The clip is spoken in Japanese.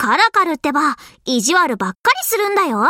カラカルってば、意地悪ばっかりするんだよ。